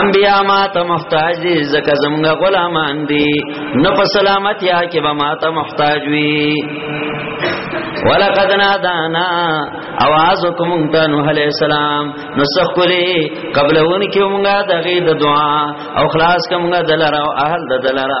انبیاء ما ته محتاج دي زکه زمونږ غلامان دي نه په سلامت یا کې به ما ته محتاج وي ولقد نادانا आवाज کوم ته نوح علی السلام نو سخلی قبلون کې مونږه دغه د دعا او خلاص کومګه دلاره او اهل د دلاره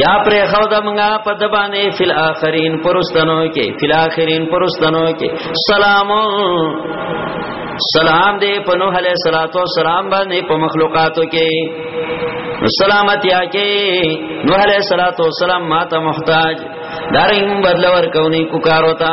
یا پر خو د منګه په د باندې فل اخرین پرستنو کې فل اخرین پرستنو کې سلام سلام دې په نوح علیہ الصلوۃ والسلام باندې په مخلوقاتو کې سلامتیا کې نوح علیہ الصلوۃ والسلام ماته محتاج دارین بدلور کونی کو کار وتا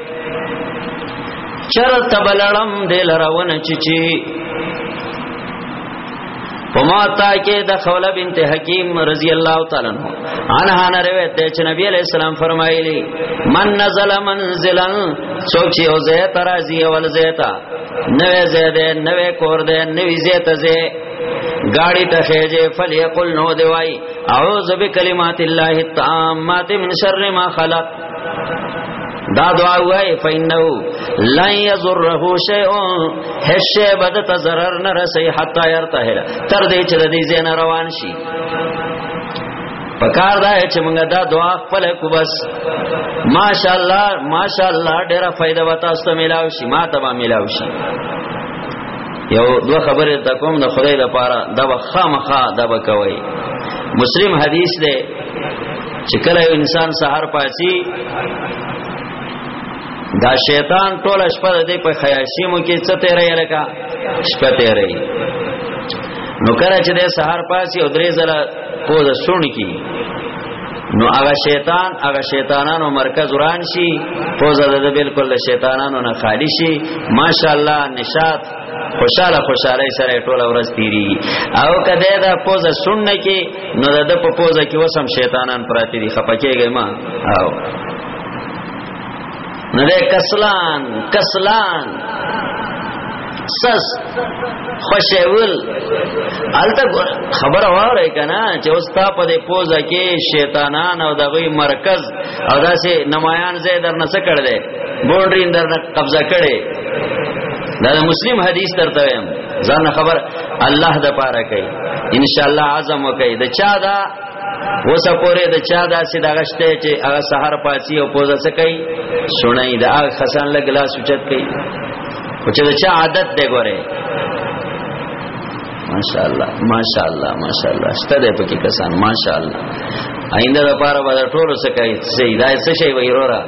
چر تبلړم دل روان چچی پما تا کې د خوله بنت حکیم رضی الله تعالی عنہ انها نه روایت ده چې نبی علیہ السلام فرمایلی من نزل منزلا څوک چې او زه ترازی اول زیتا نوې زیده نوې کور ده نوې زیته زه گاڑی ته خېجه فلیقل نو دی وای اعوذ بکلمات الله التامات من شر ما خلق دا دعا وای فینه لن یضره شیء هیڅ بد ته zarar نه رسي حتا يرتهل تر دې چې د دې زین روان شي پکار دا چې موږ دا دعا خپل کو بس ماشاءالله ماشاءالله ډیره فائدہ وتا است ملاوي شي ما ته ملاوي شي یو دو خبره تا کوم د خدای لپاره دا بخامخه دا بکوي مسلم حدیث دی چې کله یو انسان سحر پاسي دا شیطان ټول شپه د دې په خیاشیمو کې څه تیرې لکه شپه تیرې نو کله چې د سحر پاسي او درې زله پوز سون کی نو هغه شیطان هغه شیطانانو مرکز وران شي پوز د بالکل شیطانانو نه خالی شي ماشاءالله نشاط خوشاله خوشاله سره ټوله ورځ تیری او کده دا پوزه سننه کې نو د په پوزه کې وسم شیطانان پراتی دي خپکیږي ما او نه ده کسلان کسلان سس خوشول الته خبر واره کنا چې اوستا په دې پوزه کې شیطانان او دغه مرکز او داسې نمایان زې در نسکړ دې بونډرین در قبضه کړي دا مسلم حدیث درته وایم ځان خبر الله د پاره کوي ان شاء الله اعظم وکي د چا دا وسه پوره د چا دا سي دا غشته چې هغه سحر پاتې او پوزا څه کوي سنای دا هغه خسان له ګلاس اوچت کوي او چې د چا عادت دی ګوره ماشاءالله ماشاءالله ماشاءالله ستړي پکې کسان ماشاءالله آینده لپاره به ټول څه کوي سي دا څه شي وي رورا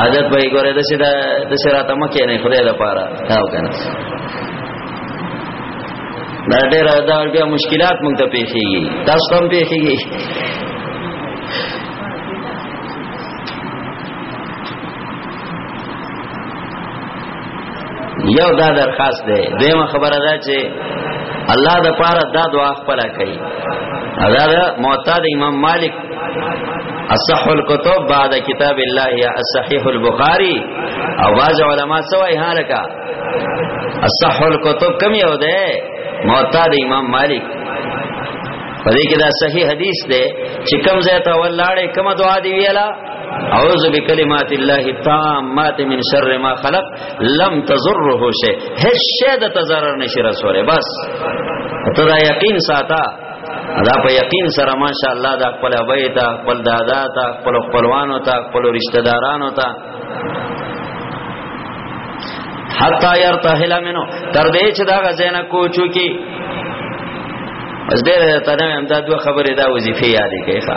عادت به ګوره د سیدا د سراته مکه نه خدای لپاره دا وکنه دا ډېر دا بیا مشکلات مونږ ته پیښيږي تاسو ته پیښيږي یو دا درخواست دی دیمه خبره ده چې الله د پاره دا دعا خپل کوي دا ده معتاد امام مالک اصح الكتب بعد کتاب الله یا صحیح البخاری او باز علما سوای هالکا اصح الكتب کم یو ده معتاد امام مالک پدې کې دا صحیح حدیث ده چې کم زه ته ولاړې کم دعا دی ویلا اعوذ بکلمات الله التامات من شر ما خلق لم تضره شيء هیڅ شی د تضرر نشي رسوله بس ته دا یقین ساته دا په یقین سره ماشاء الله دا خپل ابي ته خپل دادا ته خپل خپلوانو ته خپل رشتہ دارانو ته حتا يرتحل منو تر دې چې دا غزنه کوچو کې بس دې ته نه امداد دوه خبره دا وظیفه یادې کوي ښا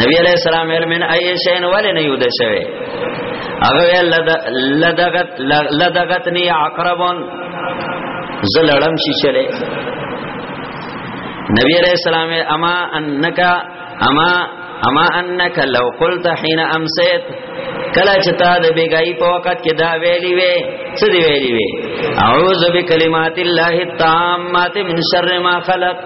نبی علیہ السلام ویل من ای شین ولی نه یود شوی هغه ویل لدغت لدغتنی عقربون زلړم شي چلے نبی علیہ السلام اما انک اما اما انک لو قلت حين امسيت کلا چتا د بیګای په وخت کې دا ویلی وی څه دی ویلی وی اعوذ بکلمات الله التامات من شر ما خلق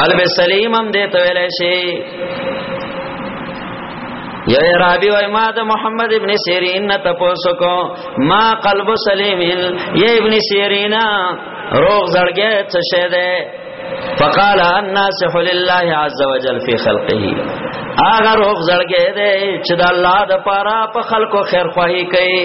قلب سلیم هم دې ته ویل شي یو عربی وای ما د محمد ابن سیرین نه تاسو کو ما قلب سلیم یا ابن سیرین روغ زړګی څه شه ده فقال الناصح لله عز وجل في خلقه اگر روغ زړګی ده چې د الله د پاره په خلکو خیر خوایي کوي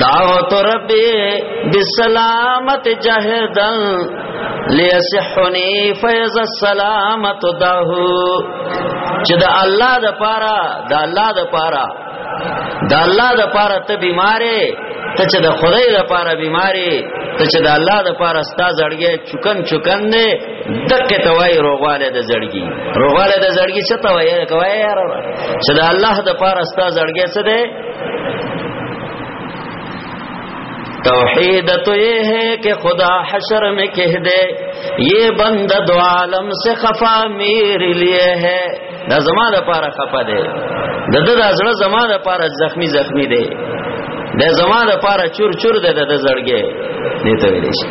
دعوت ربی بسلامت جهدن لیسحنی فیض السلامت دهو چې د الله د پاره د الله د پاره د الله د پاره ته بیمارې ته چې د خدای د پاره بیمارې ته چې د الله د پاره ستا زړګي چکن چکن نه دکې ته وای روغواله د زړګي روغواله د زړګي څه ته وای کوي یار چې د الله د پاره ستا زړګي څه ده توحید تو یہ ہے کہ خدا حشر میں کہہ دے یہ بند دو عالم سے خفا میرے لیے ہے دا زما د پاره خپه دی د د د زړه زما د پاره زخمی زخمی دی د زما د پاره چور چور دی د زړګې دې ته ویل شي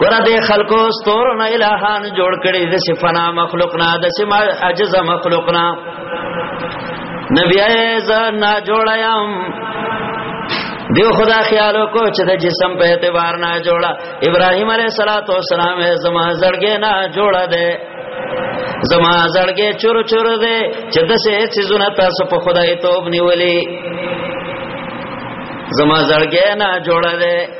ګوره د خلکو ستورو نه الهان جوړ کړي د صفنا مخلوق نه د سما عجز مخلوق نه نبی ایز نه جوړایم دیو خدا خیالو کو چې د جسم په اعتبار نه جوړا ابراهیم علیه الصلاۃ والسلام زما زړګې نه جوړا ده زما زړګې چور چور ده چې د سه هیڅ زونه تاسو په خدای توب نیولې زما زړګې نه جوړا ده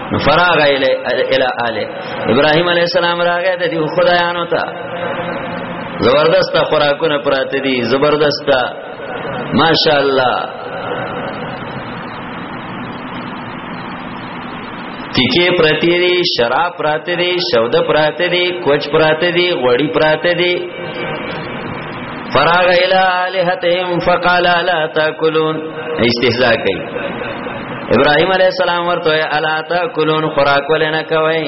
فراغ الی الی الی ابراهیم علی السلام راغی د دې خدایانو ته زبردست خوراکونه پراته دي زبردست ماشاء الله تیکې پراته دي شراب پراته دي شوده پراته دي کوچ پراته دي غوړی پراته دي فراغ الى الہتهم فقال لا تاكلون استهزاء کوي ابراهيم عليه السلام ورته الا تاكلون خوراک ولنه کوي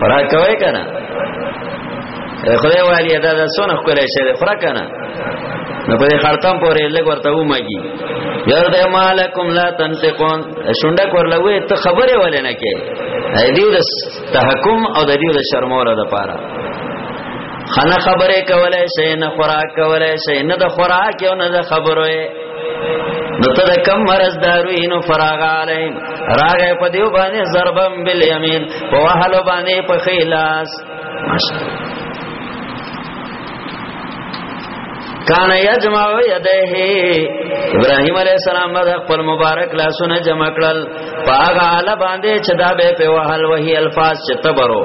خوراک کوي کنه خدای والی دا د سونه کولای شي خوراک کنه نو په خړتم پورې لګ ورته ومږي یار د مالکم لا تنتقون شونډه کورلوي ته خبره ولې نه کې دیو د تحکم او د دیو د شرموره د پاره خنه خبره کولای شي نه خوراک کولای شي نه د خوراک او نه د خبرو نو ته د کم مرز داروینو فراغ علیم راغه په دیو باندې ضربم بل یمین په وهلو باندې په خیلاس ماشاءالله کان یجمع یده ابراهیم علیہ السلام د خپل مبارک لاسونه جمع کړل پاغه اله باندې چې دا به په وهل وهي الفاظ چې تبرو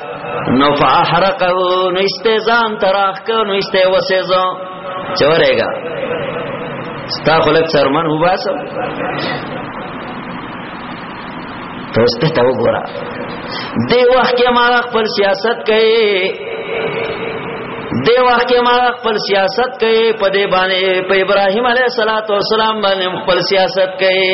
نو فاحرقه نو استیزان تراخ کو نو استی وسیزو چورېګا ستا خلک سرمن هو باسو ته سپه ته وګوره دی وخت کې ما خپل سیاست کوي دی وخت کې ما خپل سیاست کوي په دې باندې په ابراهيم عليه السلام باندې خپل سیاست کوي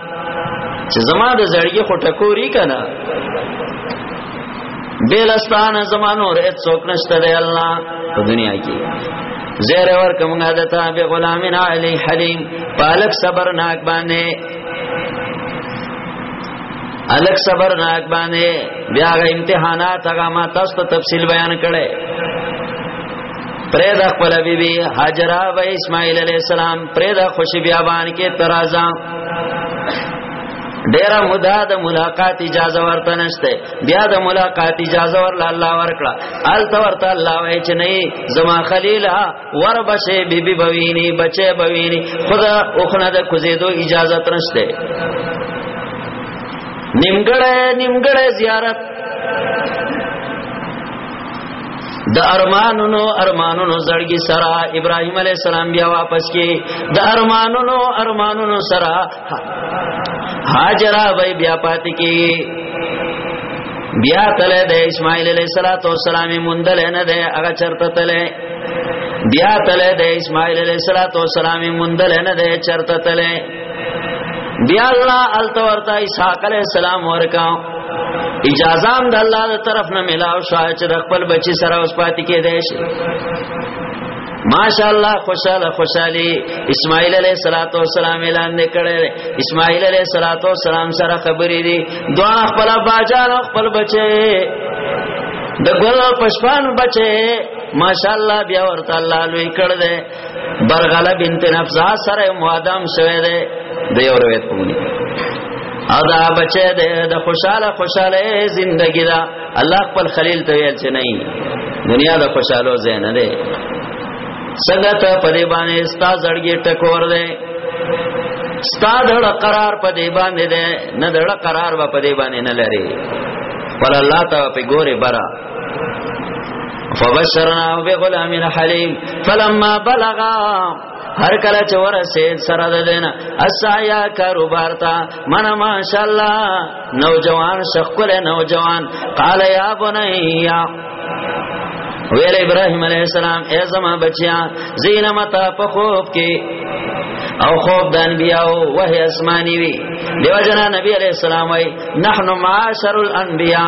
چې زما د زړګي خو ټکوري کنه بیلستان زمانو رهت څوک نشته دی الله په دنیا کې زیر ور کوم غدتا به غلامین علی حلیم پالک صبرناک باندې الک صبرناک باندې بیا غ امتحانات هغه ما تاسو ته تفصیل بیان کړي پرې د خپل بیبي هاجر او اسماعیل علی السلام پرې د خوشی بیابان کې ترازا ډیر مدا د ملاقات اجازه ورته نشته بیا د ملاقات اجازه ورله الله ورکړه ال تورته الله وای چې نه زما خلیلا ور بشه بیبي بوینی بچي بوینی خدا اوخنه د کوزیدو اجازه ترشته نیمګړې نیمګړې زیارت د ارمانونو ارمانونو زړګي سره ابراهيم عليه السلام بیا واپس کې د ارمانونو ارمانونو سره هاجرہ وای بیا پات کې بیا تله د اسماعیل علیہ الصلوۃ والسلام مندل نه ده هغه چرته تله بیا تله د اسماعیل علیہ الصلوۃ والسلام مندل نه ده چرته تله بیا الله التورتا اسحاق علیہ السلام ورکاو اجازه هم د الله تر طرف نه ملاو شو چې د خپل بچی سره اوس پاتې کېدای شي ماشاءالله خوشاله خوشالي اسماعیل علیہ الصلوۃ والسلام اعلان وکړل اسماعیل علیہ الصلوۃ والسلام سره خبرې دي دوه خپل باجان خپل بچي د ګل پشپان بچي ماشاءالله بیا ورته الله لوی کړ دې برغله بنت نفسا سره موادم شوه ده د یو روایت په مونږ او دا بچه ده د خوشاله خوشاله زندگی دا الله خپل خلیل ته ویل چې نه دنیا د خوشاله ځای نه ده څنګه ته په دې باندې ستا زړګي ټکور ده ستا دړ قرار په دې باندې ده نه دړ قرار په دې باندې نه لري پر الله ته په ګوره برا فبشرنا بغلام حلیم فلما بلغ هر کله چې ورسید سره د دینه اسایا کاروبار تا من ماشاءالله نوجوان شخ کله نوجوان قال یا بنیا ویل ابراهيم عليه السلام اے زما بچیا زینه متا په خوب کې او خوب د انبیاو وحی اسماني وی دیو جنا نبی عليه السلام وی نحنو معاشر الانبیاء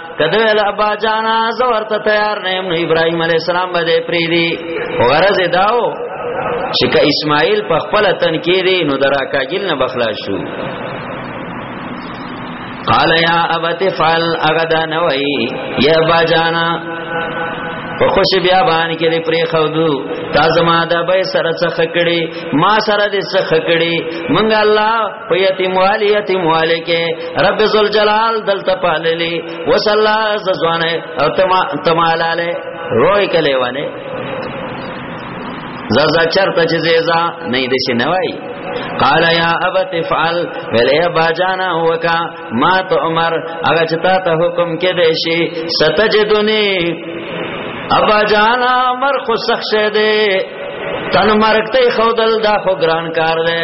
کده ول ابا جانا زه ورته تیار نه یم ابراهيم عليه السلام باندې پری دی غرض داو چې که اسماعیل په خپل تن کې دی نو درا کاګل نه بخلا شو قال یا ابت فعل اغدا نوئی یا با جانا په خوش بیا باندې کې دې پرې خودو تا زما د به سره څخه کړي ما سره دې څخه کړي مونږ الله په یتیم والی یتیم والی کې رب ذل جلال دلته پاللی وصلا زوانه او تمالاله روي کله ونه زازا چرته چې زیزا نه دې شي نوای قال یا ابت فعل ویلې باجانا وکا ما تو عمر هغه چې تا ته حکم کې دې شي ستجدنی ابا جانا مر خو سخت شه دې تن مرګ ته خودل دا خو ګران کار دی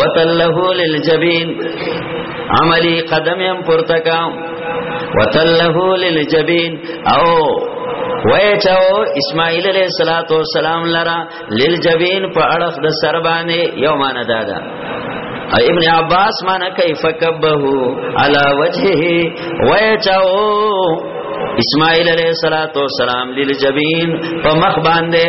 وتله للجبین عملی قدم هم پورته کا وتله للجبین او وای چاو اسماعیل علیہ الصلات والسلام لرا للجبین په اړه د سر باندې یو مان دادا ابن عباس مانا کیف کبه علی وجهه وای چاو اسماعیل علیہ الصلات والسلام للجبین په مخ باندې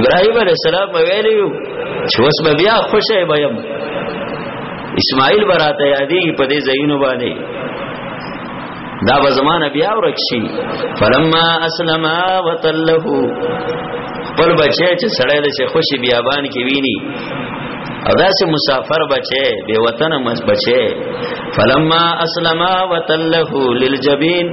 ابراهيم عليه السلام ویلو چې اوس به بیا خوشې بیم اسماعیل براته یادی په دې زینو باندې دا به زمانہ بیا ورکشي فلما اسلم وتله خپل بچی چې سړی د شي خوشي بیابان کې ویني او داسې مسافر بچي بے وطن مس بچي فلما اسلم وتله للجبین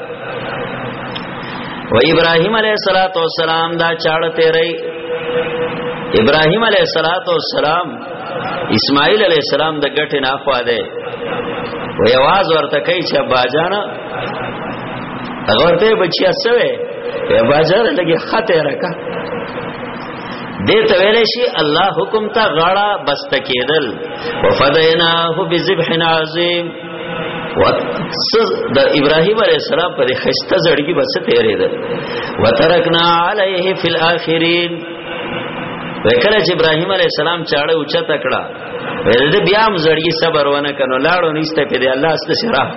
و ابراهيم عليه الصلاه والسلام دا چاړه تیرې ابراهيم عليه الصلاه والسلام اسماعیل عليه السلام د ګټه نه خوا ده و یواز ورته کوي چې باجانا هغه ورته بچیا سوې یا باجار لګي خطه راکا دې ته ویل شي الله حکم ته غاړه بست کېدل وفدیناه بذبح عظیم د ابراهيم عليه السلام پر خسته زړګي بس تیرې ده وترکنا عليه في الاخرين وکړه چې ابراهيم عليه السلام چاړه اوچا تکړه ولې بیا هم زړګي صبر ونه کنو لاړو نيسته په دې الله ست شرح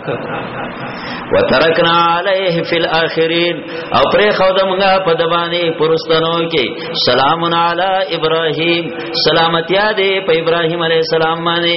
وترکنا عليه في الاخرين او پر خودمغه په دبانې پرستانو کې سلام علی ابراهيم سلامتی دې په ابراهيم عليه السلام باندې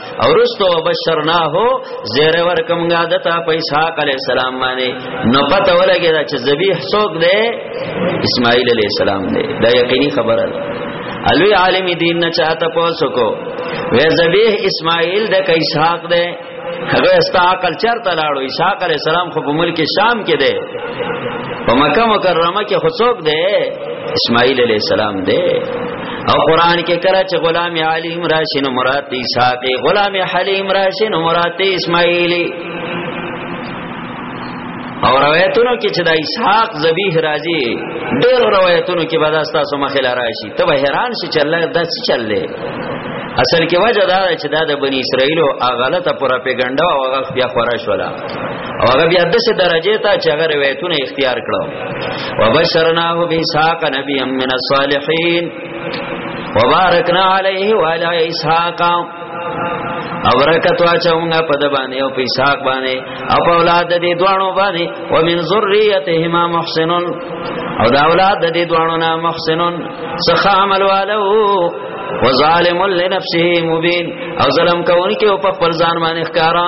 اورستو بشرناه زیر ورکم گا دتا په اسحاق علی السلام باندې نو پته ولګی دا چې ذبیح څوک دی اسماعیل علی السلام دی دا یقیني خبره ده الوی عالم دین نه چاته پوسوکو وې ذبیح اسماعیل د کای اسحاق دی هغه استا عقل چرته لاړو اسحاق علی السلام خو په ملک شام کې دی په مکه مکرمه کې خو څوک دی اسماعیل علی السلام دی او قران کې کړه چې غلام علیم راشن مراد دی ساقي غلام حلیم راشن مراد دی اسماعیلی او روایتونو کې چې د اسحاق ذبیح راځي ډېر روایتونو کې به دا تاسو مخې لاره شي ته به حیران شې چې الله دا څه چللې اصل کې وجه دا چې دا د بنی اسرائیل او غلطه پروپاګاندا او هغه بیا خورا شولا او هغه بیا د څه درجه ته چې هغه روایتونه اختیار کړو وبشرناه باسحاق نبی من الصالحین وبارکنا علیه وعلى اسحاق او برکت واچونګه په د باندې او په اسحاق باندې او په اولاد دې دوانو باندې او من ذریتهما محسن او دا اولاد دې دوانو نه محسن سخا عمل والو وظالم لنفسه مبین او ظلم کوونکی او په خپل ځان باندې ښکارا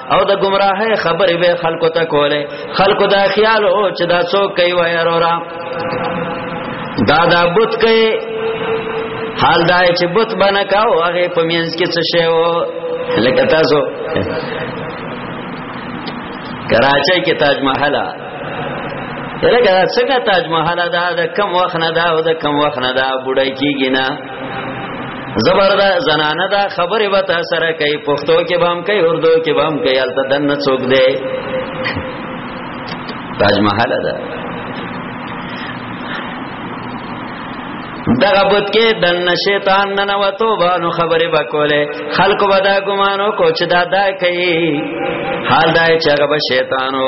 او د گمراهه خبرې به خلکو ته کوله خلکو دا خیال او چې دا څوک کوي وای اورا دا دا بوت کوي حال دا چې بوت بنا کاو هغه په مینس کې څه شی و لکه تاسو کراچۍ کې تاج محل لکه څنګه تاج محل دا د کم وخت نه دا او د کم وخت نه دا بډای کیږي نه زبردا زنانه دا خبره به تا سره کوي پښتو کې به هم کوي اردو کې به هم کوي البته دنه څوک دی تاج محل ده دغه بوت کې دن شیطان نه نو توبه نو خبره وکوله خلق ودا ګمانو کو چې دا دا کوي حال دا چې هغه شیطانو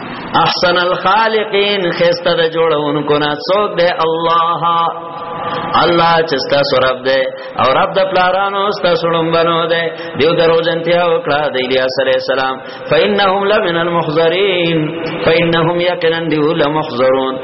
احسن الخالقین خسته د جوړونکو نه څوک دی الله الله چې تاسو رب دی او رب د پلارانو تاسو لومبنو دی دیو درو جنتیا وکړه د الیاس علی السلام فانهم لمن المحضرین فانهم یقینا دیو لمحضرون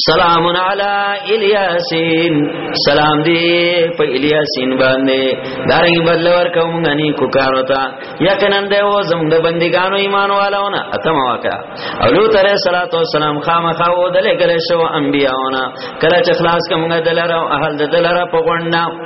سلام علی الیاسین سلام دی په الیاسین باندې دارنګ بدل ورکوم غنی کو کارو تا یقینا دی و زم د بندګانو ایمان والونه اتم واقع او لو تر صلوات و سلام خامخا و دل کله شو انبیاونه کله چې خلاص کومګه دلاره او اهل دلاره په غونډه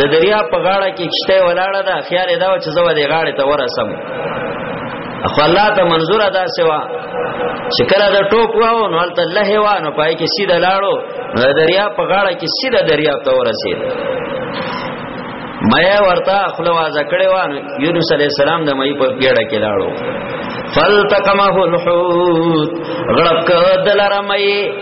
د دریا په غاړه کې کشته ولاړه ده خیال دا چې زو د غاړې ته ورسم اخو الله ته منظور ادا سوا چې کله د ټوپ واو نو هلته الله هوا نو پای کې سیده لاړو د دریا په غاړه کې سیده دریا ته ورسید مې ورته خپل واز کړې وانه یونس علی السلام د مې په ګډه کې لاړو فلتقمه الحوت غړپ کدل رمې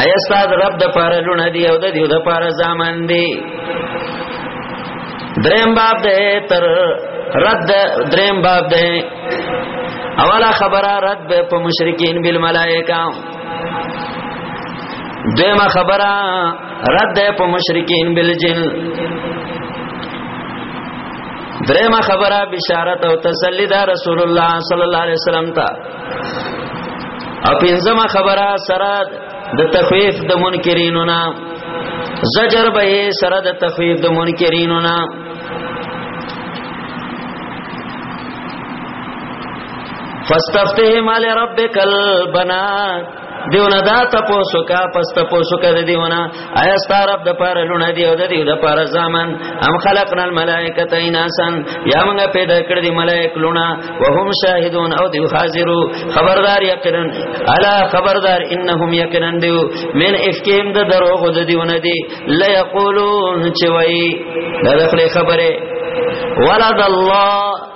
آیا ستاد رب د پاره لونه دی او د دیو د پاره ځامن دی دریم باب ده تر رد دریم باب ده اوله خبره رد به په مشرکین بالملائکه دیمه خبره رد ده په مشرکین بالجن درېمه خبره بشارت او تسلی دا رسول الله صلی الله علیه وسلم ته او پنځمه خبره سره د تخویف د منکرینو نه زجر به سره د تخویف د منکرینو نه فاستفتهم علی ربک البنات دیونه دا تاسو کا پس تاسو کا د دیونه آیا ستارب د پاره لونه دی او د دیو د پاره زامن هم خلقنا الملائکه اناسن یا موږ پیدا کړ دی ملائک لونه وهم شاهدون او دیو حاضرو خبردار یقینا الا خبردار انهم یقینا دیو من افکیم د دروغ د دیونه دی لا یقولون چوي دا خبره ولد الله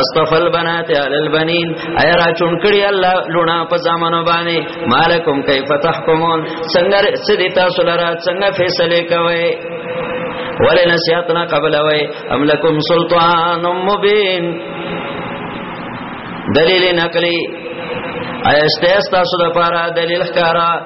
استفل بنات عل البنین ایا را چون کړي الله لونا په زمانو باندې مالکم کیف تحکمون څنګه سدی تاسو لرا څنګه فیصله کوي ولی نسیاتنا قبل وی ام لکم سلطان مبین دلیل نقلی ایسته تاسو د پاره دلیل ښکارا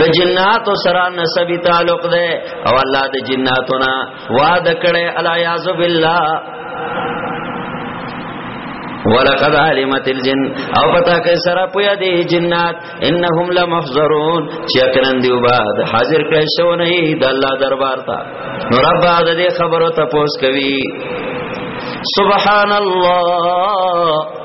د جناتو سره نسب تعلق ده او الله د جناتو نه وعده کړي الا یعذ بالله ولقد علمت الجن او پتا کې سره پویا دي جنات انهم لمحذرون چې اکرن دی وباد حاضر کړي شو نه د الله دربار ته نو رب د دې خبرو ته پوس کوي سبحان الله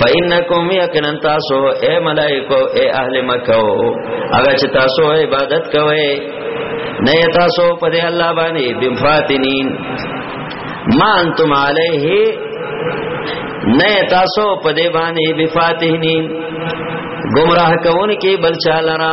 فإنکم یقینا تاسو اے ملائکو اے اهل مکه هغه چې تاسو عبادت کوئ نه تاسو په دې الله باندې بفاتنین ما انتم علیه نه تاسو په دې باندې بفاتنین گمراه کون کې بلچا لرا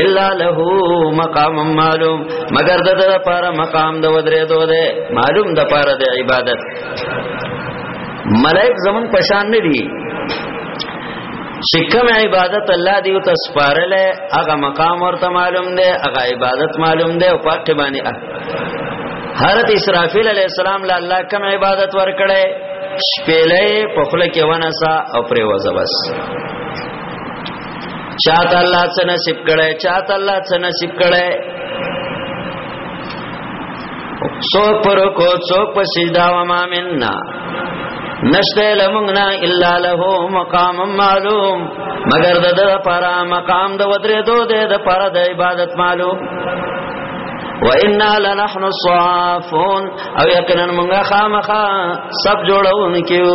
الا له مقام معلوم مگر د دې لپاره مقام د ودرې دوه ده معلوم د لپاره د عبادت ملائک زمون پشان نه دي شکم عبادت الله دیو ته سپارل هغه مقام ورته معلوم ده هغه عبادت معلوم ده او پاک باندې حضرت اسرافیل علیہ السلام له الله کوم عبادت ورکړي شپېلې په خله کې ونسا او پرې وځه بس چاته الله څه نصیب کړي چاته الله څه نصیب کړي سو پر کو سو په سجدا و ما مننا نشته لمغنا الا له مقام معلوم مگر د د پارا مقام د ودرې دو د د پارا د عبادت معلوم و انا لنحن الصافون او یقینا موږ خامخا سب جوړون کیو